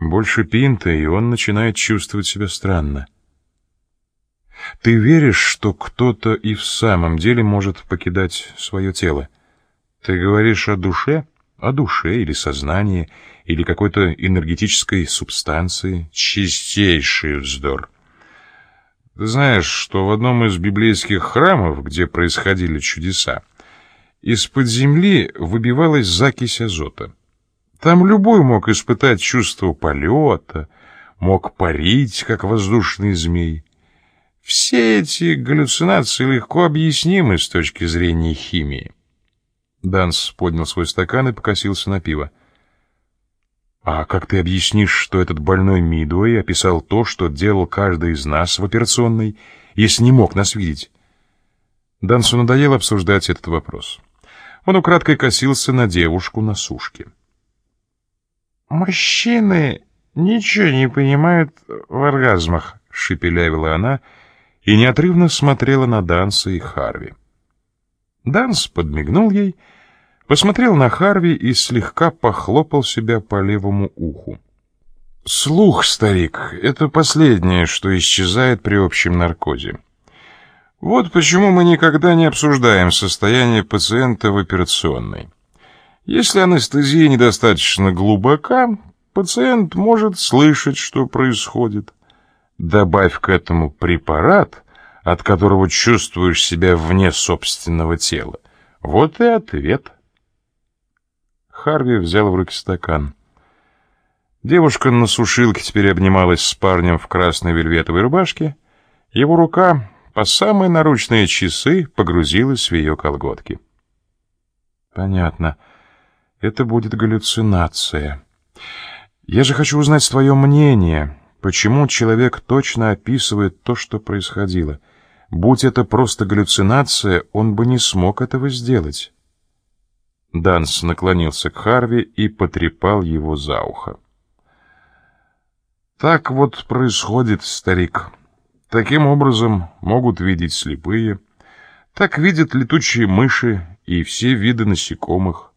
Больше пинта, и он начинает чувствовать себя странно. Ты веришь, что кто-то и в самом деле может покидать свое тело? Ты говоришь о душе? О душе или сознании, или какой-то энергетической субстанции? Чистейший вздор. Ты знаешь, что в одном из библейских храмов, где происходили чудеса, из-под земли выбивалась закись азота. Там любой мог испытать чувство полета, мог парить, как воздушный змей. Все эти галлюцинации легко объяснимы с точки зрения химии. Данс поднял свой стакан и покосился на пиво. «А как ты объяснишь, что этот больной Мидуэй описал то, что делал каждый из нас в операционной, если не мог нас видеть?» Дансу надоело обсуждать этот вопрос. Он украдкой косился на девушку на сушке. «Мужчины ничего не понимают в оргазмах», — шепелявила она, — и неотрывно смотрела на Данса и Харви. Данс подмигнул ей, посмотрел на Харви и слегка похлопал себя по левому уху. «Слух, старик, это последнее, что исчезает при общем наркозе. Вот почему мы никогда не обсуждаем состояние пациента в операционной. Если анестезия недостаточно глубока, пациент может слышать, что происходит. Добавь к этому препарат, от которого чувствуешь себя вне собственного тела. Вот и ответ. Харви взял в руки стакан. Девушка на сушилке теперь обнималась с парнем в красной вельветовой рубашке. Его рука по самые наручные часы погрузилась в ее колготки. Понятно. Это будет галлюцинация. Я же хочу узнать твое мнение. Почему человек точно описывает то, что происходило? Будь это просто галлюцинация, он бы не смог этого сделать. Данс наклонился к Харви и потрепал его за ухо. Так вот происходит, старик. Таким образом могут видеть слепые. Так видят летучие мыши и все виды насекомых.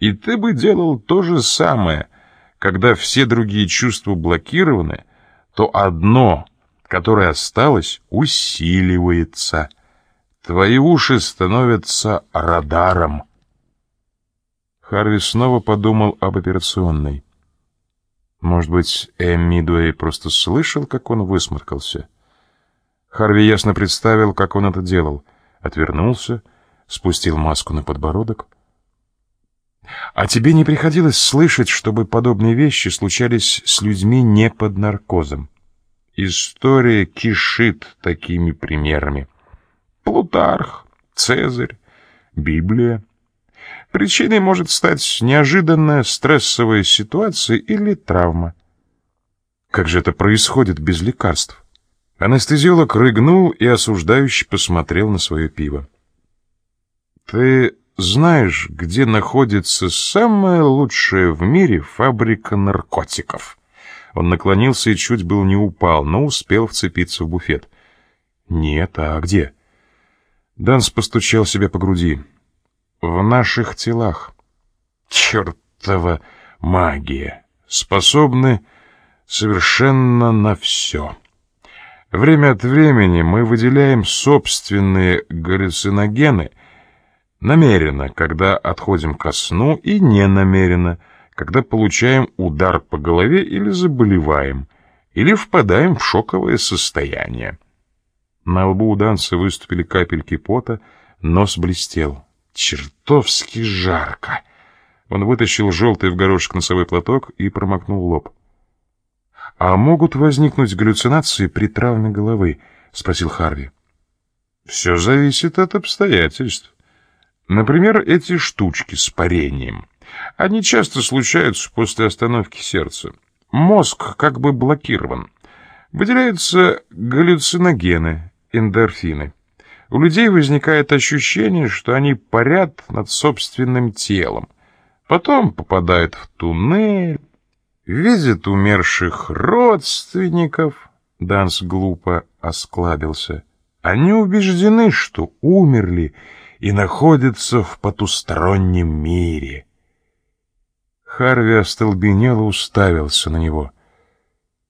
И ты бы делал то же самое, когда все другие чувства блокированы, то одно, которое осталось, усиливается. Твои уши становятся радаром. Харви снова подумал об операционной. Может быть, Эмми Дуэй просто слышал, как он высморкался? Харви ясно представил, как он это делал. Отвернулся, спустил маску на подбородок. А тебе не приходилось слышать, чтобы подобные вещи случались с людьми не под наркозом? История кишит такими примерами. Плутарх, Цезарь, Библия. Причиной может стать неожиданная стрессовая ситуация или травма. Как же это происходит без лекарств? Анестезиолог рыгнул и осуждающе посмотрел на свое пиво. «Ты знаешь, где находится самая лучшая в мире фабрика наркотиков?» Он наклонился и чуть был не упал, но успел вцепиться в буфет. «Нет, а где?» Данс постучал себя по груди. «В наших телах. Чертова магия! Способны совершенно на все. Время от времени мы выделяем собственные галлюциногены — Намеренно, когда отходим ко сну, и ненамеренно, когда получаем удар по голове или заболеваем, или впадаем в шоковое состояние. На лбу у Данца выступили капельки пота, нос блестел. Чертовски жарко! Он вытащил желтый в горошек носовой платок и промокнул лоб. «А могут возникнуть галлюцинации при травме головы?» — спросил Харви. «Все зависит от обстоятельств. Например, эти штучки с парением. Они часто случаются после остановки сердца. Мозг как бы блокирован. Выделяются галлюциногены, эндорфины. У людей возникает ощущение, что они парят над собственным телом. Потом попадают в туннель, видят умерших родственников. Данс глупо осклабился. Они убеждены, что умерли, и находится в потустороннем мире. Харви остолбенело уставился на него —